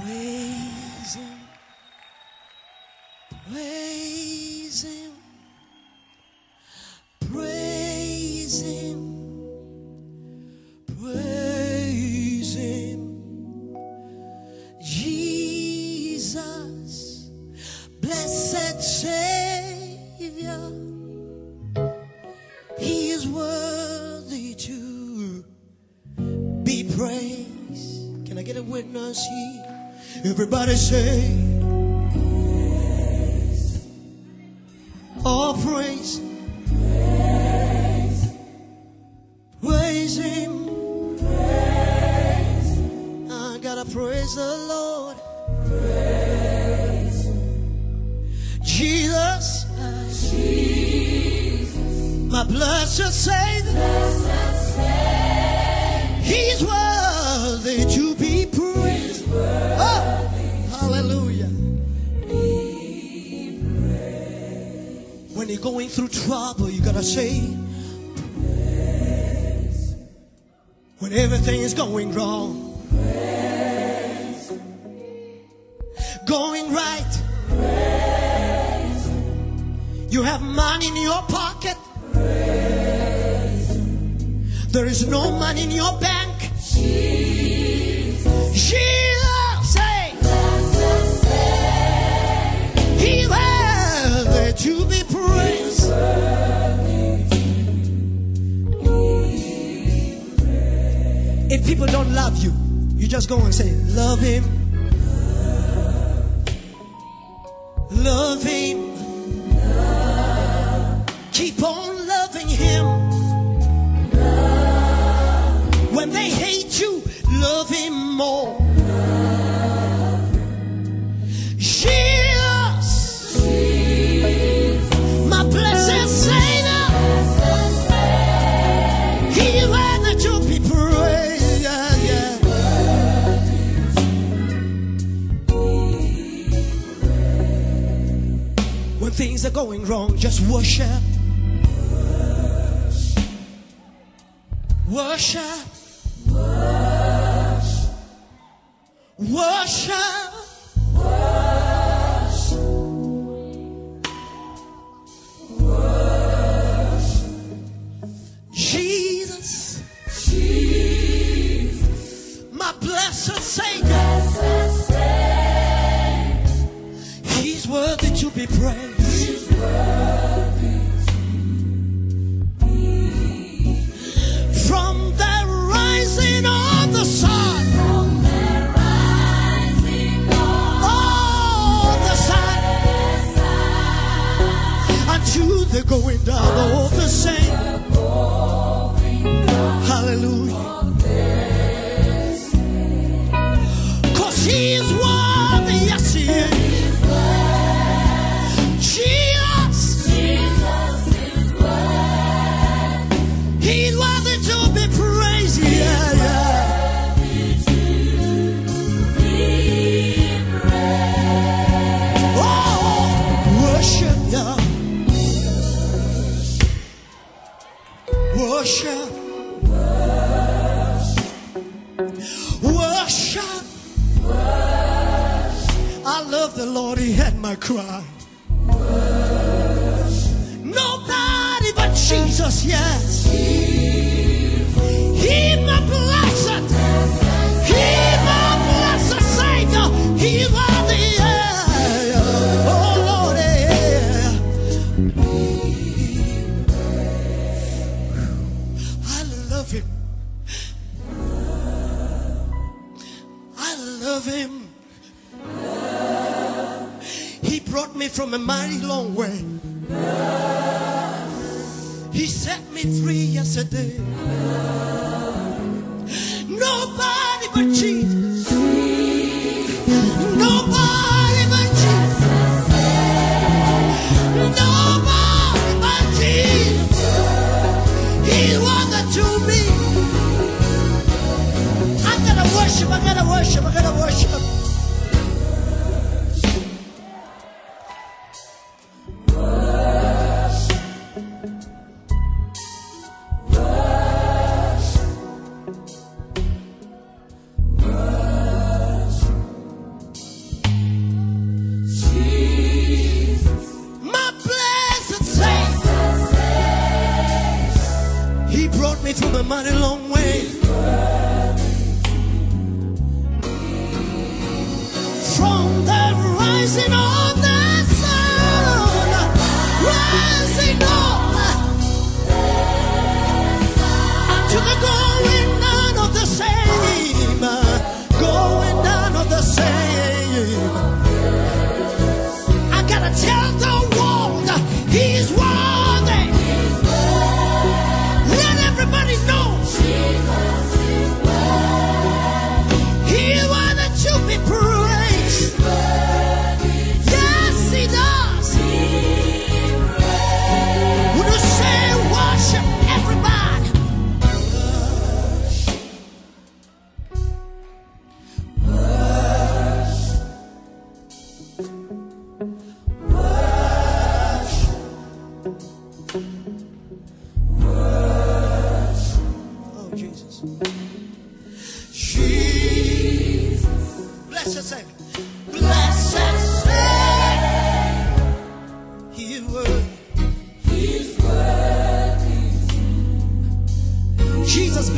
Praise Him. Praise Him. Praise Him. Praise Him. Jesus, blessed Savior. He is worthy to be praised. Can I get a witness here? Everybody say, All praise. Praise Him. I gotta praise the Lord. Jesus. Jesus. My blessed Savior. He's worthy trouble, you gotta say, Praise. when everything is going wrong, Praise. going right, Praise. you have money in your pocket, there is no money in your bank. Jesus, people don't love you, you just go and say, Love Him. Love Him. Keep on loving Him. When they hate you, love Him more. Things are going wrong, just worship. Worship. Worship. Worship. Worship. Jesus. My blessed Savior. He's worthy to be praised. Love the Lord, He had my cry. Nobody but Jesus, yes. He my blessed. He my blessed Savior. He worthy, yeah. Oh Lord, yeah. I love Him. I love Him. Brought me from a mighty long way. He set me free yesterday. Nobody but Jesus. Nobody but Jesus. Nobody but Jesus. He wanted to be. I gotta worship, I gotta worship, I gotta worship. Mighty Jesus. Is worthy. Jesus,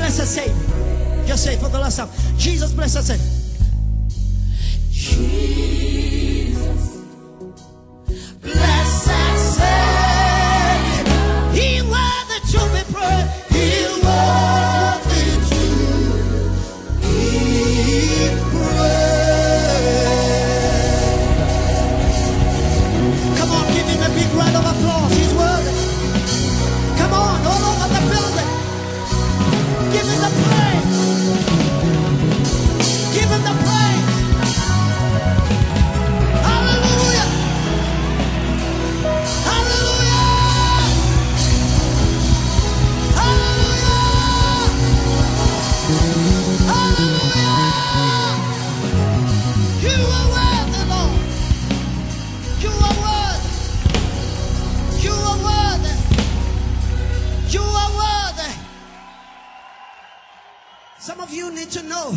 Some of you need to know.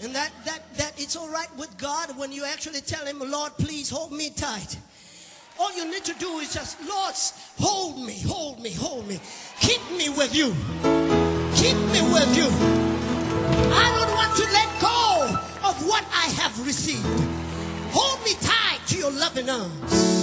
And that, that, that it's all right with God when you actually tell him, Lord, please hold me tight. All you need to do is just, Lord, hold me, hold me, hold me. Keep me with you. Keep me with you. I don't want to let go of what I have received. Hold me tight to your loving arms.